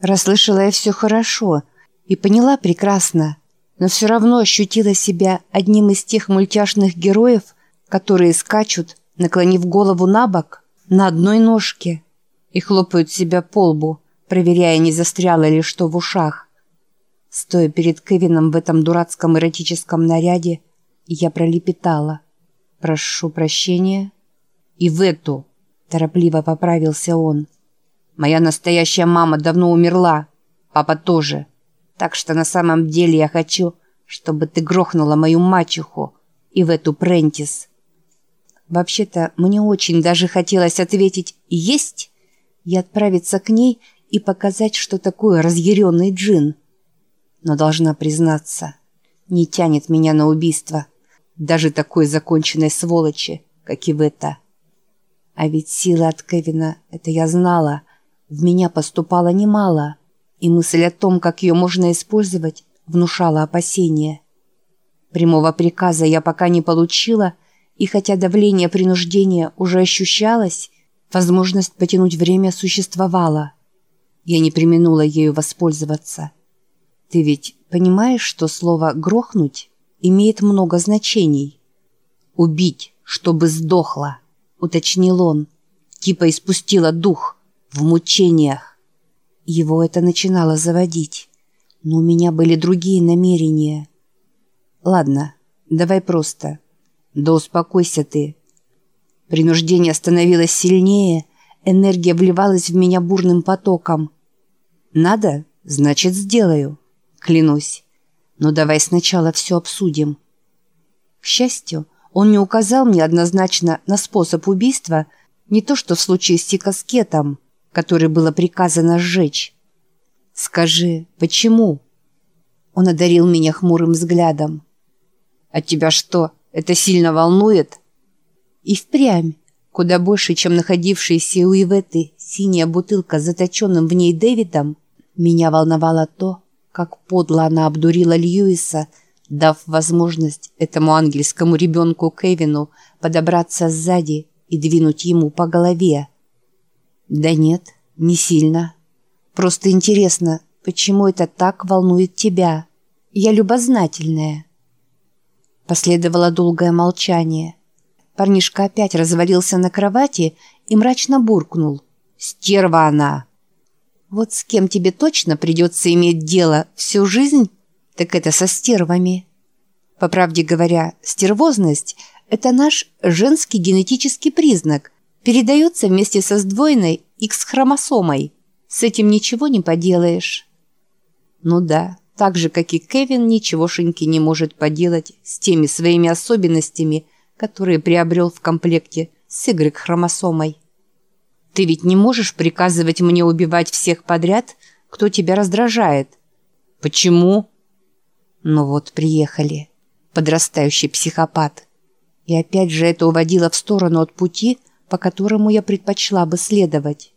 Расслышала я все хорошо и поняла прекрасно, но все равно ощутила себя одним из тех мультяшных героев, которые скачут, наклонив голову на бок, на одной ножке и хлопают себя по лбу, проверяя, не застряло ли что в ушах. Стоя перед Кевином в этом дурацком эротическом наряде, я пролепетала. «Прошу прощения». «И в эту», — торопливо поправился он. «Моя настоящая мама давно умерла, папа тоже. Так что на самом деле я хочу, чтобы ты грохнула мою мачеху и в эту Прентис». Вообще-то мне очень даже хотелось ответить «Есть?» и отправиться к ней и показать, что такое разъяренный джин. Но должна признаться, не тянет меня на убийство, даже такой законченной сволочи, как и в это. А ведь силы от Кевина, это я знала, в меня поступало немало, и мысль о том, как ее можно использовать, внушала опасения. Прямого приказа я пока не получила, и хотя давление принуждения уже ощущалось, возможность потянуть время существовала. Я не применула ею воспользоваться. Ты ведь понимаешь, что слово «грохнуть» имеет много значений? «Убить, чтобы сдохла», — уточнил он. Типа испустила дух в мучениях. Его это начинало заводить. Но у меня были другие намерения. Ладно, давай просто. Да успокойся ты. Принуждение становилось сильнее, энергия вливалась в меня бурным потоком. Надо, значит, сделаю клянусь. Но давай сначала все обсудим. К счастью, он не указал мне однозначно на способ убийства, не то что в случае с тикоскетом, который было приказано сжечь. «Скажи, почему?» Он одарил меня хмурым взглядом. «А тебя что, это сильно волнует?» И впрямь, куда больше, чем находившаяся у Иветы синяя бутылка с заточенным в ней Дэвидом, меня волновало то, как подло она обдурила Льюиса, дав возможность этому ангельскому ребенку Кевину подобраться сзади и двинуть ему по голове. Да нет, не сильно. Просто интересно, почему это так волнует тебя? Я любознательная. Последовало долгое молчание. Парнишка опять развалился на кровати и мрачно буркнул. «Стерва она!» Вот с кем тебе точно придется иметь дело всю жизнь, так это со стервами. По правде говоря, стервозность – это наш женский генетический признак, передается вместе со сдвоенной X-хромосомой. С этим ничего не поделаешь. Ну да, так же, как и Кевин, ничегошеньки не может поделать с теми своими особенностями, которые приобрел в комплекте с Y-хромосомой. Ты ведь не можешь приказывать мне убивать всех подряд, кто тебя раздражает. Почему? Ну вот, приехали. Подрастающий психопат. И опять же это уводило в сторону от пути, по которому я предпочла бы следовать.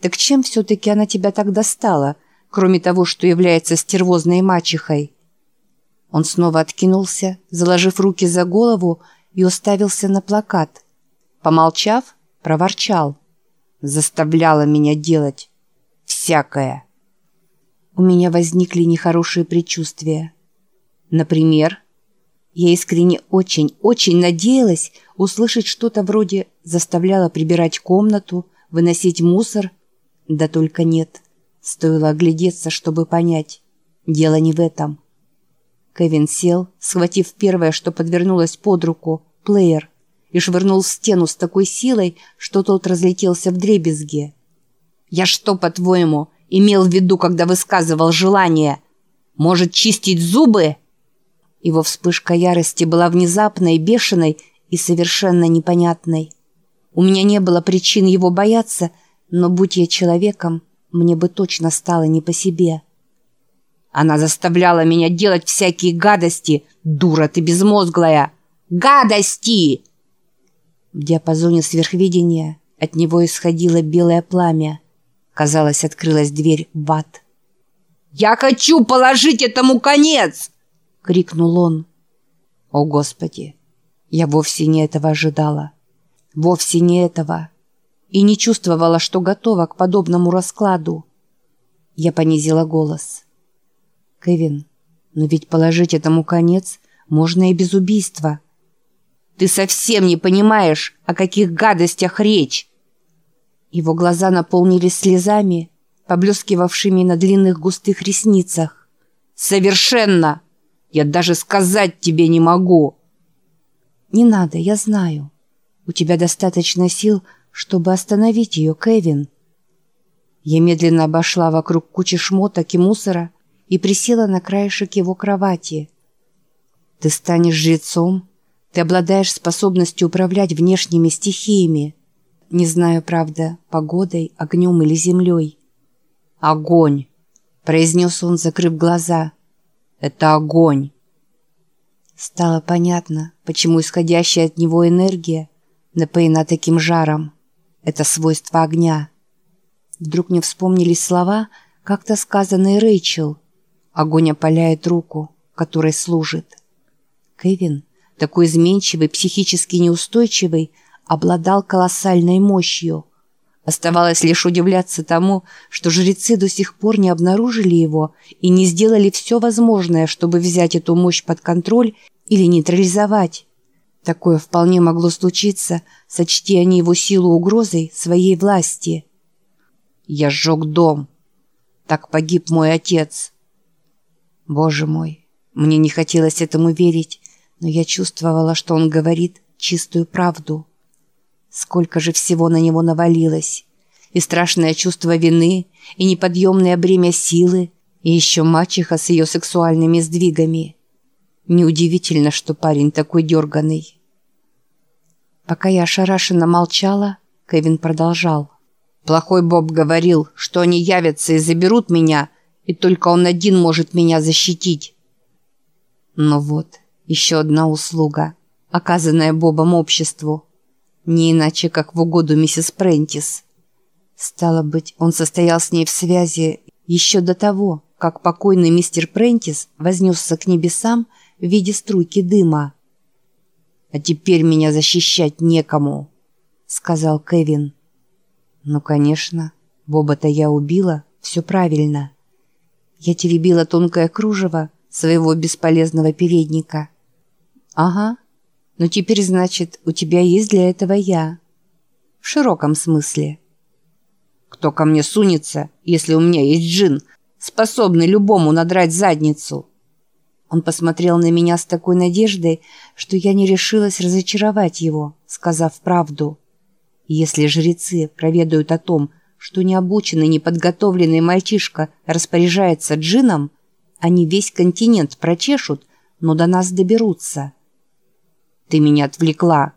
Так чем все-таки она тебя так достала, кроме того, что является стервозной мачехой? Он снова откинулся, заложив руки за голову и уставился на плакат. Помолчав, проворчал заставляла меня делать всякое. У меня возникли нехорошие предчувствия. Например, я искренне очень-очень надеялась услышать что-то вроде «заставляла прибирать комнату», «выносить мусор». Да только нет. Стоило оглядеться, чтобы понять. Дело не в этом. Кевин сел, схватив первое, что подвернулось под руку, плеер, и швырнул в стену с такой силой, что тот разлетелся в дребезги. «Я что, по-твоему, имел в виду, когда высказывал желание? Может, чистить зубы?» Его вспышка ярости была внезапной, бешеной и совершенно непонятной. У меня не было причин его бояться, но, будь я человеком, мне бы точно стало не по себе. Она заставляла меня делать всякие гадости, дура ты безмозглая. Гадости! В диапазоне сверхвидения от него исходило белое пламя. Казалось, открылась дверь в ад. «Я хочу положить этому конец!» — крикнул он. «О, Господи! Я вовсе не этого ожидала. Вовсе не этого. И не чувствовала, что готова к подобному раскладу. Я понизила голос. «Кевин, но ведь положить этому конец можно и без убийства». «Ты совсем не понимаешь, о каких гадостях речь!» Его глаза наполнились слезами, поблескивавшими на длинных густых ресницах. «Совершенно! Я даже сказать тебе не могу!» «Не надо, я знаю. У тебя достаточно сил, чтобы остановить ее, Кевин». Я медленно обошла вокруг кучи шмоток и мусора и присела на краешек его кровати. «Ты станешь жрецом. Ты обладаешь способностью управлять внешними стихиями. Не знаю, правда, погодой, огнем или землей». «Огонь!» – произнес он, закрыв глаза. «Это огонь!» Стало понятно, почему исходящая от него энергия напоена таким жаром. Это свойство огня. Вдруг мне вспомнились слова, как-то сказанные Рэйчел. Огонь опаляет руку, которой служит. Кевин, такой изменчивый, психически неустойчивый, обладал колоссальной мощью. Оставалось лишь удивляться тому, что жрецы до сих пор не обнаружили его и не сделали все возможное, чтобы взять эту мощь под контроль или нейтрализовать. Такое вполне могло случиться, сочти они его силу угрозой своей власти. «Я сжег дом. Так погиб мой отец». Боже мой, мне не хотелось этому верить, но я чувствовала, что он говорит чистую правду. Сколько же всего на него навалилось. И страшное чувство вины, и неподъемное бремя силы, и еще мачеха с ее сексуальными сдвигами – Неудивительно, что парень такой дерганый. Пока я ошарашенно молчала, Кевин продолжал. «Плохой Боб говорил, что они явятся и заберут меня, и только он один может меня защитить». Ну вот, еще одна услуга, оказанная Бобом обществу. Не иначе, как в угоду миссис Прентис. Стало быть, он состоял с ней в связи еще до того, как покойный мистер Прентис вознесся к небесам в виде струйки дыма. «А теперь меня защищать некому», — сказал Кевин. «Ну, конечно, Боба-то я убила, все правильно. Я теребила тонкое кружево своего бесполезного передника. Ага, ну теперь, значит, у тебя есть для этого я. В широком смысле. Кто ко мне сунется, если у меня есть джин, способный любому надрать задницу?» Он посмотрел на меня с такой надеждой, что я не решилась разочаровать его, сказав правду. Если жрецы проведают о том, что необученный, неподготовленный мальчишка распоряжается джином, они весь континент прочешут, но до нас доберутся. Ты меня отвлекла.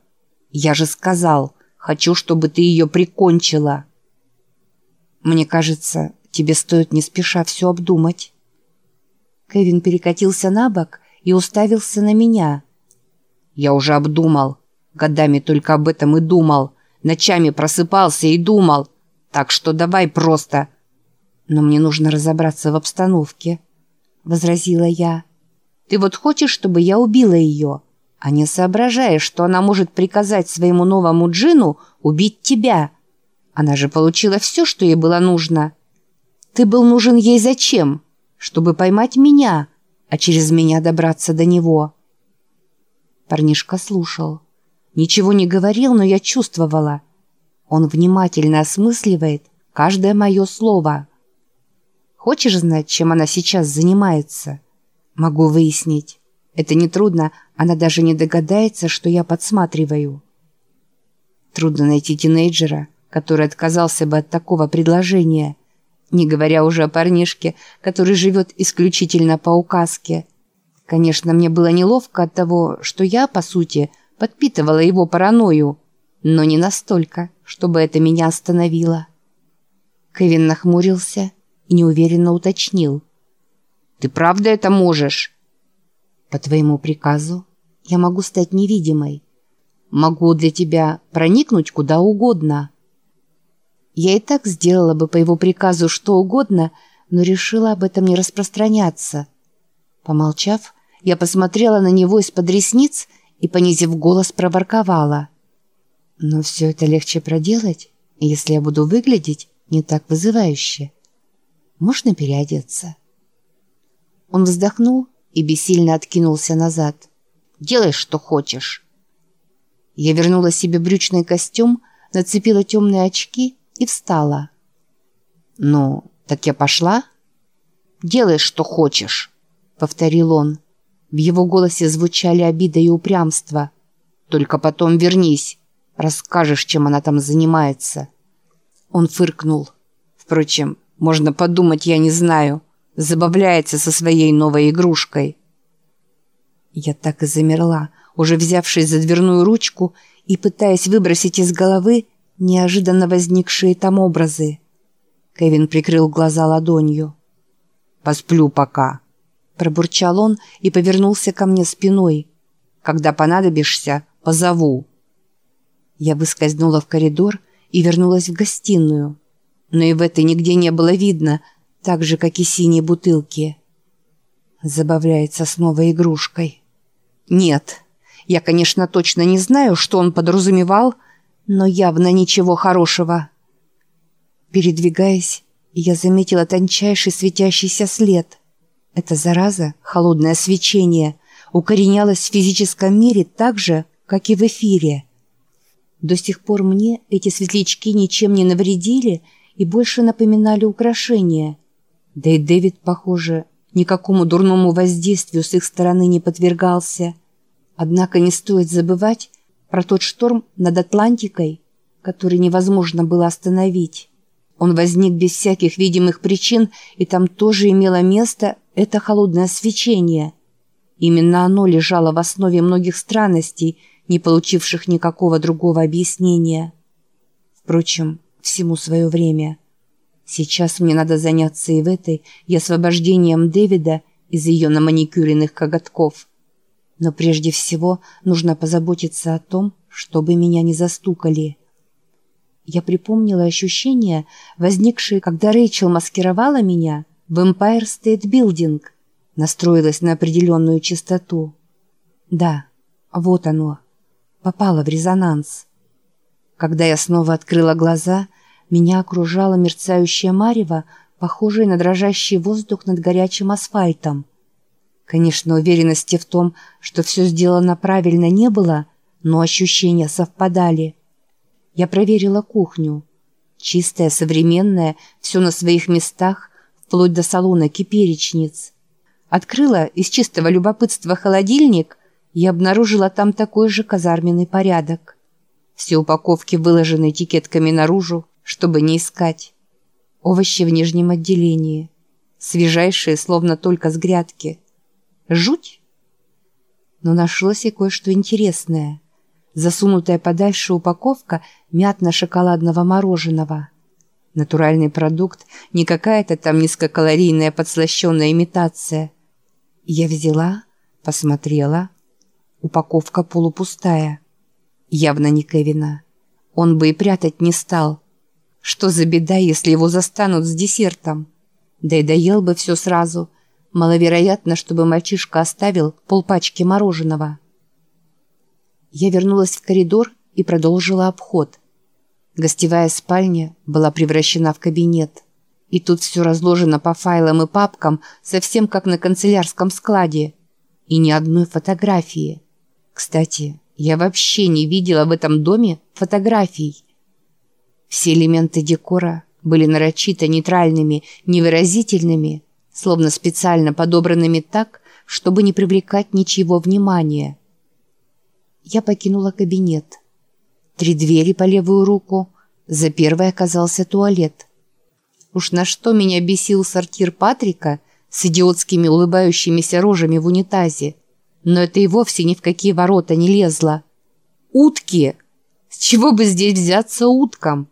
Я же сказал, хочу, чтобы ты ее прикончила. Мне кажется, тебе стоит не спеша все обдумать. Кевин перекатился на бок и уставился на меня. «Я уже обдумал. Годами только об этом и думал. Ночами просыпался и думал. Так что давай просто...» «Но мне нужно разобраться в обстановке», — возразила я. «Ты вот хочешь, чтобы я убила ее, а не соображаешь, что она может приказать своему новому джину убить тебя. Она же получила все, что ей было нужно. Ты был нужен ей зачем?» чтобы поймать меня, а через меня добраться до него. Парнишка слушал. Ничего не говорил, но я чувствовала. Он внимательно осмысливает каждое мое слово. Хочешь знать, чем она сейчас занимается? Могу выяснить. Это нетрудно, она даже не догадается, что я подсматриваю. Трудно найти тинейджера, который отказался бы от такого предложения – не говоря уже о парнишке, который живет исключительно по указке. Конечно, мне было неловко от того, что я, по сути, подпитывала его паранойю, но не настолько, чтобы это меня остановило. Кевин нахмурился и неуверенно уточнил. «Ты правда это можешь?» «По твоему приказу я могу стать невидимой. Могу для тебя проникнуть куда угодно». Я и так сделала бы по его приказу что угодно, но решила об этом не распространяться. Помолчав, я посмотрела на него из-под ресниц и, понизив голос, проворковала. Но все это легче проделать, если я буду выглядеть не так вызывающе. Можно переодеться?» Он вздохнул и бессильно откинулся назад. «Делай, что хочешь». Я вернула себе брючный костюм, нацепила темные очки и встала. «Ну, так я пошла?» «Делай, что хочешь», — повторил он. В его голосе звучали обида и упрямство. «Только потом вернись, расскажешь, чем она там занимается». Он фыркнул. «Впрочем, можно подумать, я не знаю. Забавляется со своей новой игрушкой». Я так и замерла, уже взявшись за дверную ручку и пытаясь выбросить из головы неожиданно возникшие там образы. Кевин прикрыл глаза ладонью. «Посплю пока», – пробурчал он и повернулся ко мне спиной. «Когда понадобишься, позову». Я выскользнула в коридор и вернулась в гостиную. Но и в этой нигде не было видно, так же, как и синие бутылки. Забавляется с новой игрушкой. Нет, я, конечно, точно не знаю, что он подразумевал, но явно ничего хорошего. Передвигаясь, я заметила тончайший светящийся след. Эта зараза, холодное свечение, укоренялась в физическом мире так же, как и в эфире. До сих пор мне эти светлячки ничем не навредили и больше напоминали украшения. Да и Дэвид, похоже, никакому дурному воздействию с их стороны не подвергался – Однако не стоит забывать про тот шторм над Атлантикой, который невозможно было остановить. Он возник без всяких видимых причин, и там тоже имело место это холодное свечение. Именно оно лежало в основе многих странностей, не получивших никакого другого объяснения. Впрочем, всему свое время. Сейчас мне надо заняться и в этой, и освобождением Дэвида из ее наманикюренных коготков – но прежде всего нужно позаботиться о том, чтобы меня не застукали. Я припомнила ощущения, возникшие, когда Рэйчел маскировала меня в Empire State Building, настроилась на определенную частоту. Да, вот оно, попало в резонанс. Когда я снова открыла глаза, меня окружала мерцающая марево, похожая на дрожащий воздух над горячим асфальтом – Конечно, уверенности в том, что все сделано правильно, не было, но ощущения совпадали. Я проверила кухню. Чистая, современная, все на своих местах, вплоть до салона киперечниц. Открыла из чистого любопытства холодильник и обнаружила там такой же казарменный порядок. Все упаковки выложены этикетками наружу, чтобы не искать. Овощи в нижнем отделении. Свежайшие, словно только с грядки – Жуть? Но нашлось и кое-что интересное. Засунутая подальше упаковка мятно-шоколадного мороженого. Натуральный продукт, не какая-то там низкокалорийная подслащенная имитация. Я взяла, посмотрела. Упаковка полупустая. Явно не Кевина. Он бы и прятать не стал. Что за беда, если его застанут с десертом? Да и доел бы все сразу – Маловероятно, чтобы мальчишка оставил полпачки мороженого. Я вернулась в коридор и продолжила обход. Гостевая спальня была превращена в кабинет. И тут все разложено по файлам и папкам, совсем как на канцелярском складе. И ни одной фотографии. Кстати, я вообще не видела в этом доме фотографий. Все элементы декора были нарочито нейтральными, невыразительными, словно специально подобранными так, чтобы не привлекать ничего внимания. Я покинула кабинет. Три двери по левую руку. За первой оказался туалет. Уж на что меня бесил сортир Патрика с идиотскими улыбающимися рожами в унитазе. Но это и вовсе ни в какие ворота не лезло. Утки! С чего бы здесь взяться уткам?